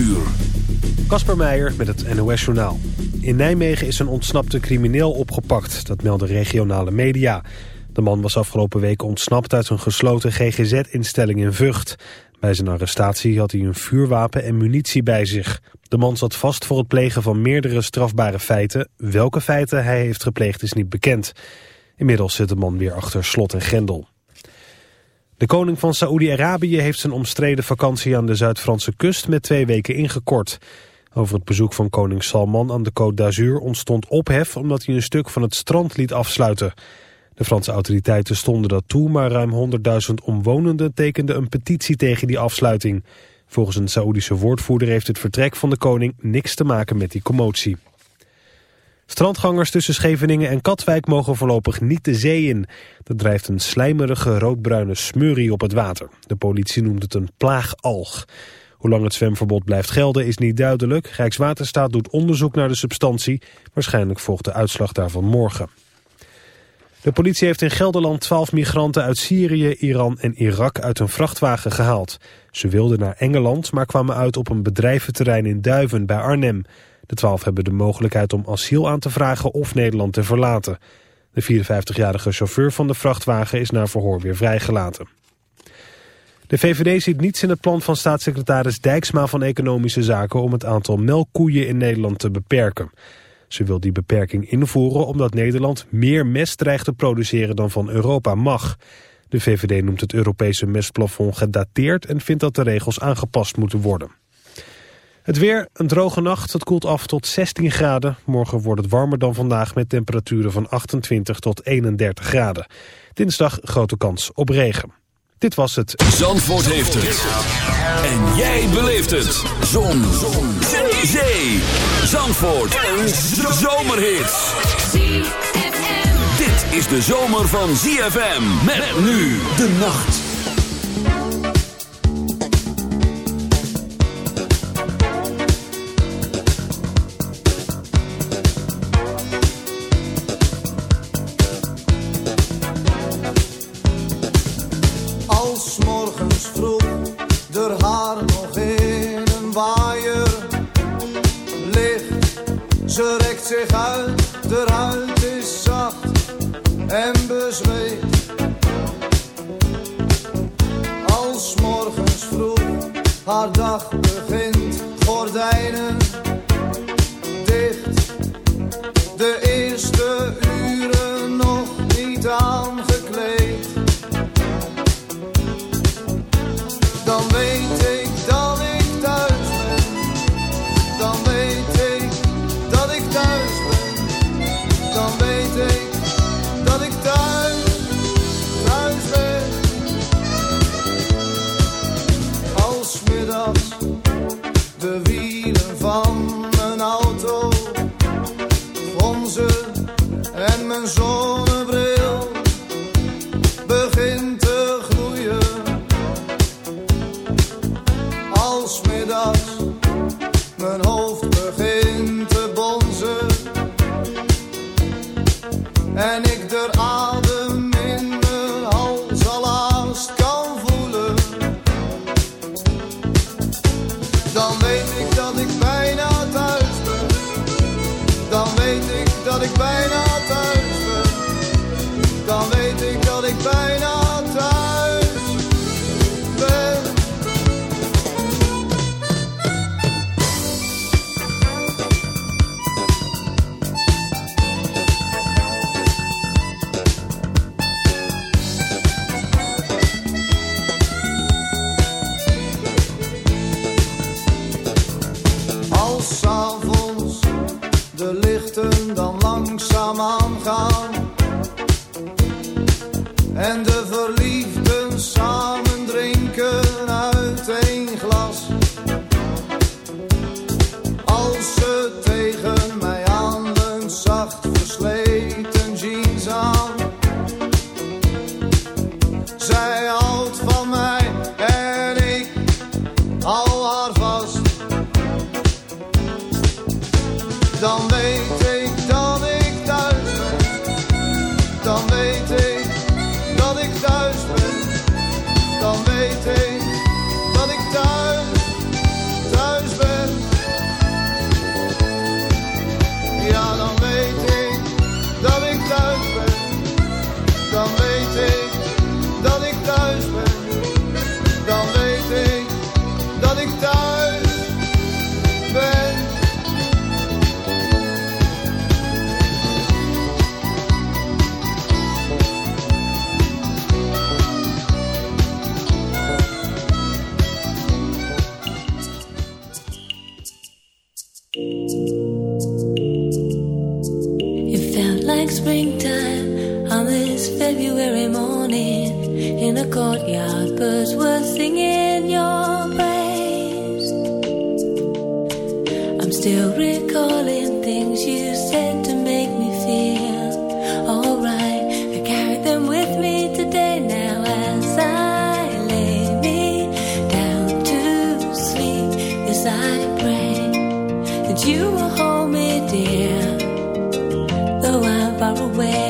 uur. Kasper Meijer met het NOS-journaal. In Nijmegen is een ontsnapte crimineel opgepakt, dat melden regionale media. De man was afgelopen week ontsnapt uit een gesloten GGZ-instelling in Vught. Bij zijn arrestatie had hij een vuurwapen en munitie bij zich. De man zat vast voor het plegen van meerdere strafbare feiten. Welke feiten hij heeft gepleegd is niet bekend. Inmiddels zit de man weer achter slot en grendel. De koning van Saoedi-Arabië heeft zijn omstreden vakantie aan de Zuid-Franse kust met twee weken ingekort. Over het bezoek van koning Salman aan de Côte d'Azur ontstond ophef omdat hij een stuk van het strand liet afsluiten. De Franse autoriteiten stonden dat toe, maar ruim 100.000 omwonenden tekenden een petitie tegen die afsluiting. Volgens een Saoedische woordvoerder heeft het vertrek van de koning niks te maken met die commotie. Strandgangers tussen Scheveningen en Katwijk mogen voorlopig niet de zee in. Dat drijft een slijmerige roodbruine smurrie op het water. De politie noemt het een plaagalg. Hoe lang het zwemverbod blijft gelden is niet duidelijk. Rijkswaterstaat doet onderzoek naar de substantie. Waarschijnlijk volgt de uitslag daarvan morgen. De politie heeft in Gelderland 12 migranten uit Syrië, Iran en Irak uit een vrachtwagen gehaald. Ze wilden naar Engeland, maar kwamen uit op een bedrijventerrein in Duiven bij Arnhem. De 12 hebben de mogelijkheid om asiel aan te vragen of Nederland te verlaten. De 54-jarige chauffeur van de vrachtwagen is naar verhoor weer vrijgelaten. De VVD ziet niets in het plan van staatssecretaris Dijksma van Economische Zaken om het aantal melkkoeien in Nederland te beperken. Ze wil die beperking invoeren omdat Nederland meer mest dreigt te produceren dan van Europa mag. De VVD noemt het Europese mestplafond gedateerd en vindt dat de regels aangepast moeten worden. Het weer, een droge nacht, het koelt af tot 16 graden. Morgen wordt het warmer dan vandaag met temperaturen van 28 tot 31 graden. Dinsdag grote kans op regen. Dit was het. Zandvoort heeft het. En jij beleeft het. Zon. Zon. Zee. Zandvoort. Een zomerhit. Dit is de zomer van ZFM. Met nu de nacht. maandag begint, gordijnen February morning in a courtyard, birds were singing your praise. I'm still recalling things you said to make me feel alright. I carried them with me today now as I lay me down to sleep. Yes, I pray that you will hold me dear, though I'm far away.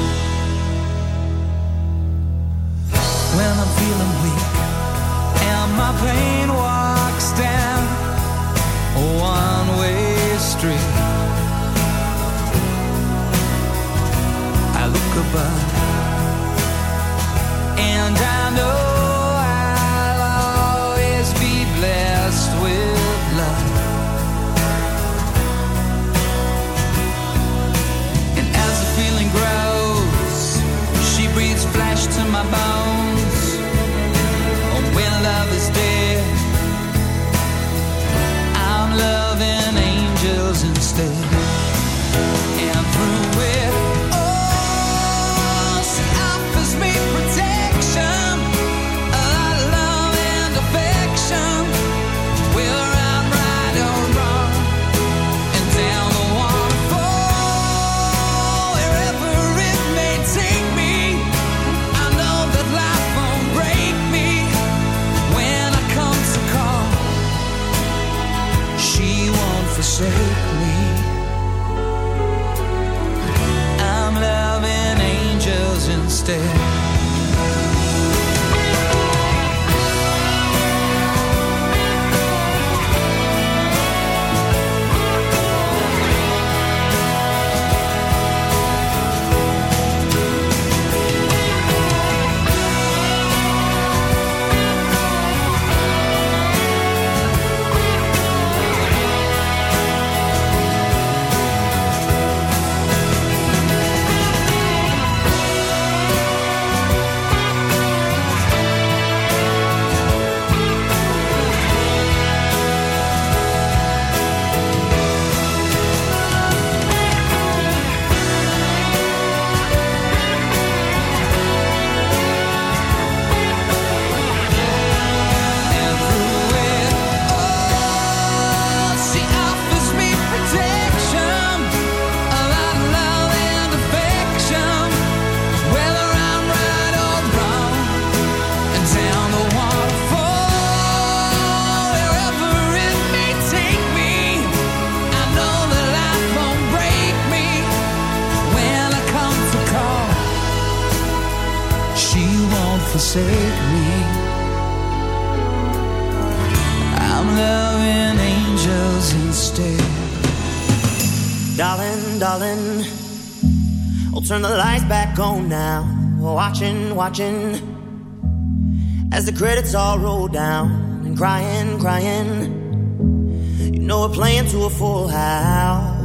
Watching, as the credits all roll down and crying, crying. You know we're playing to a full house,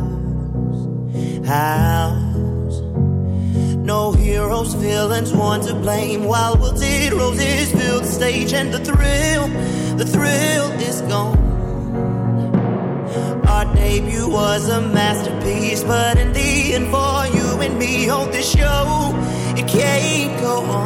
house. No heroes, villains, one to blame. While wilted roses fill the stage, and the thrill, the thrill is gone. Our debut was a masterpiece, but in the end, for you and me on this show, it can't go on.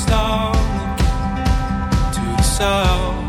down again to the sound.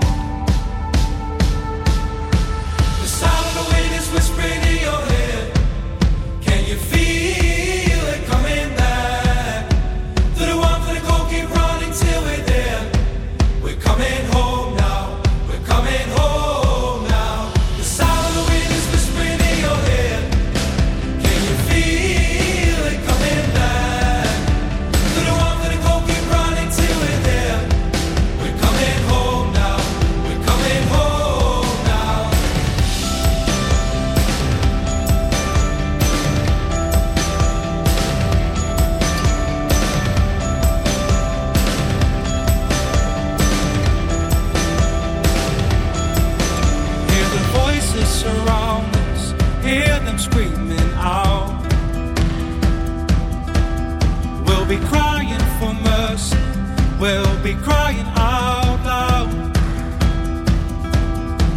Crying out loud.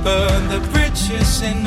Burn the bridges in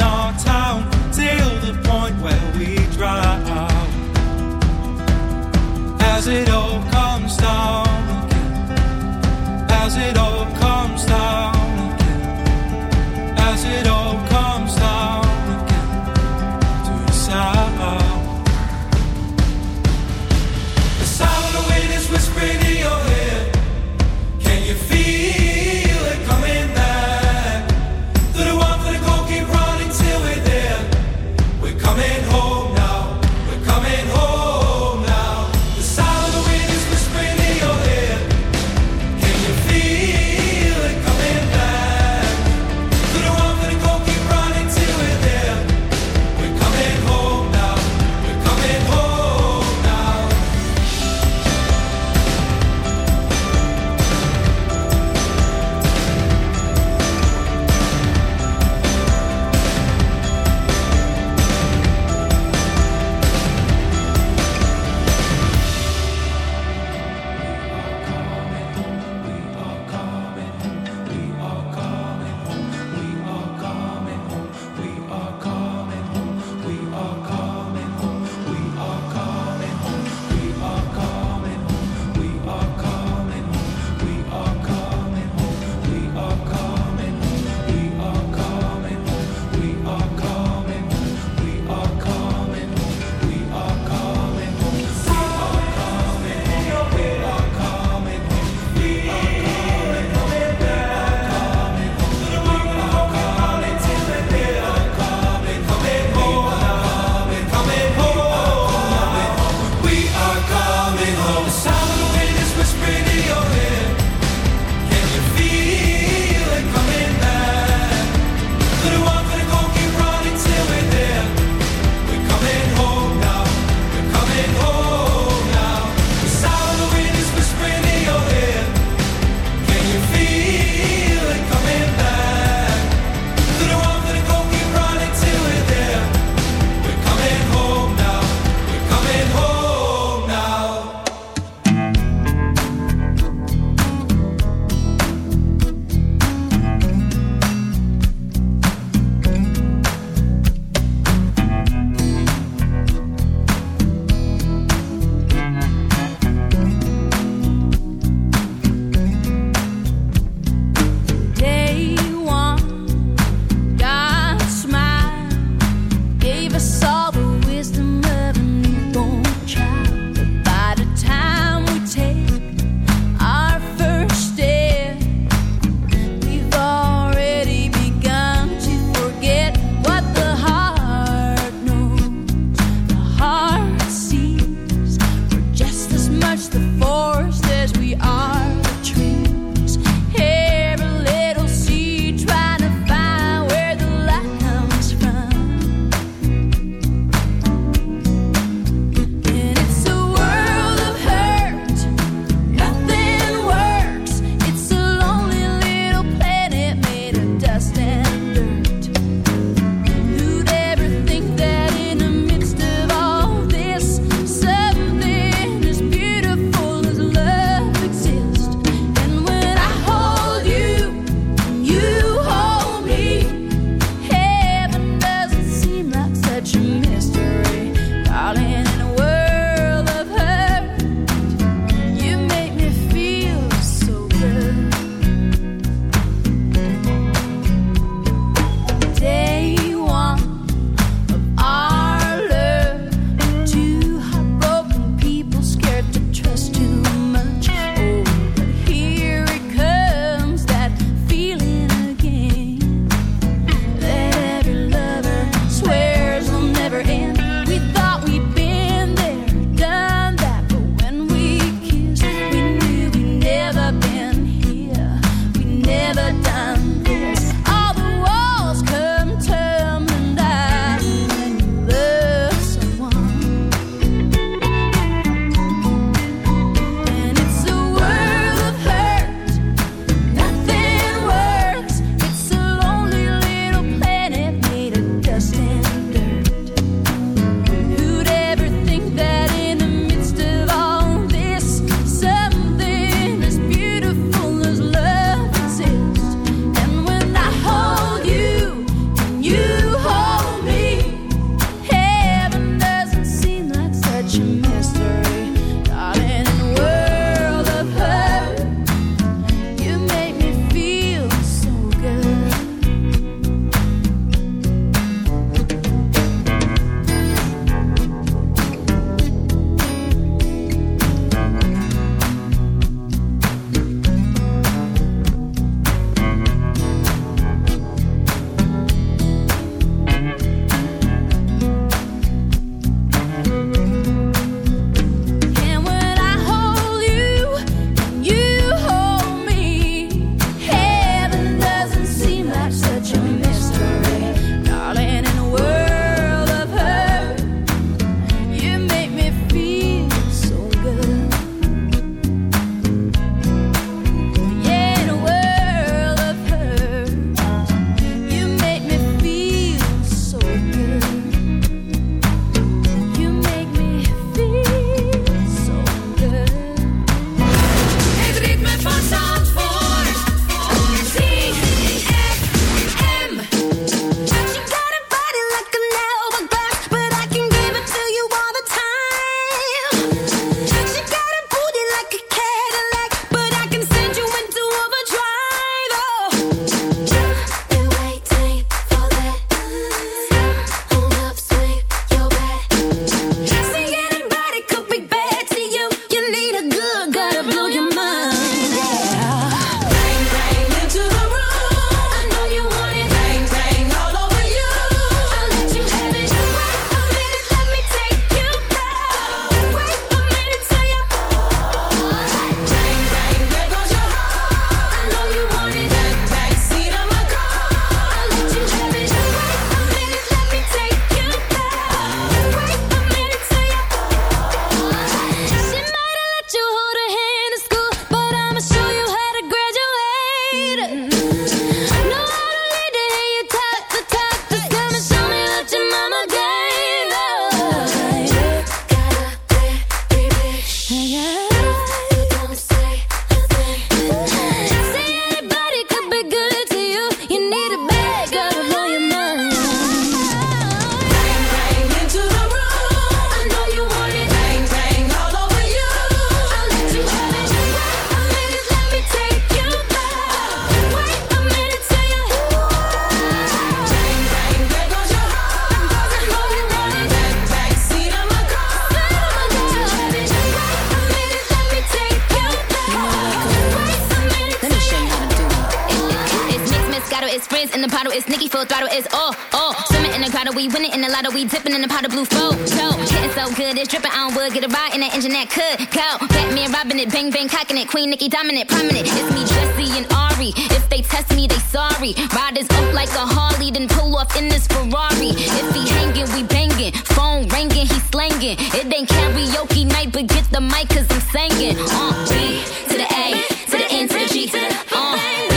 the we dipping in the pot of blue flow. Show, getting so good, it's dripping, I don't would get a ride in that engine that could go. Batman robbing it, bang bang cocking it, Queen Nicki dominant, prominent. It's me, Jessie and Ari. If they test me, they sorry. Riders up like a Harley, then pull off in this Ferrari. If he hanging, we banging. Phone ringing, he slanging. It ain't karaoke night, but get the mic, cause I'm singing. Uh, B to the A, to the N, to the G. Uh, B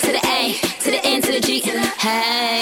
to the A, to the N, to the G. Hey.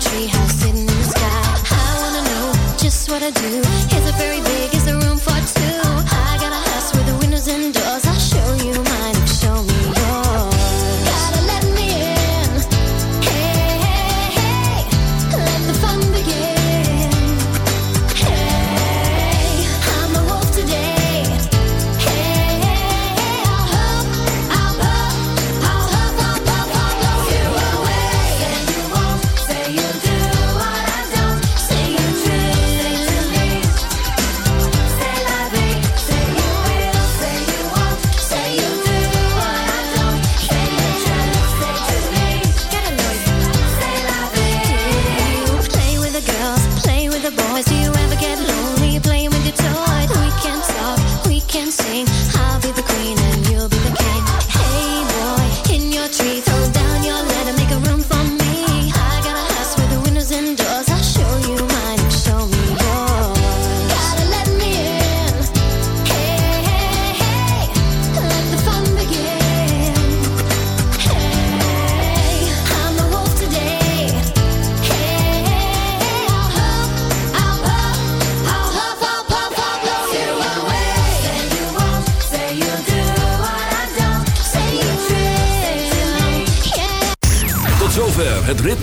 treehouse sitting in the sky. I wanna know just what I do.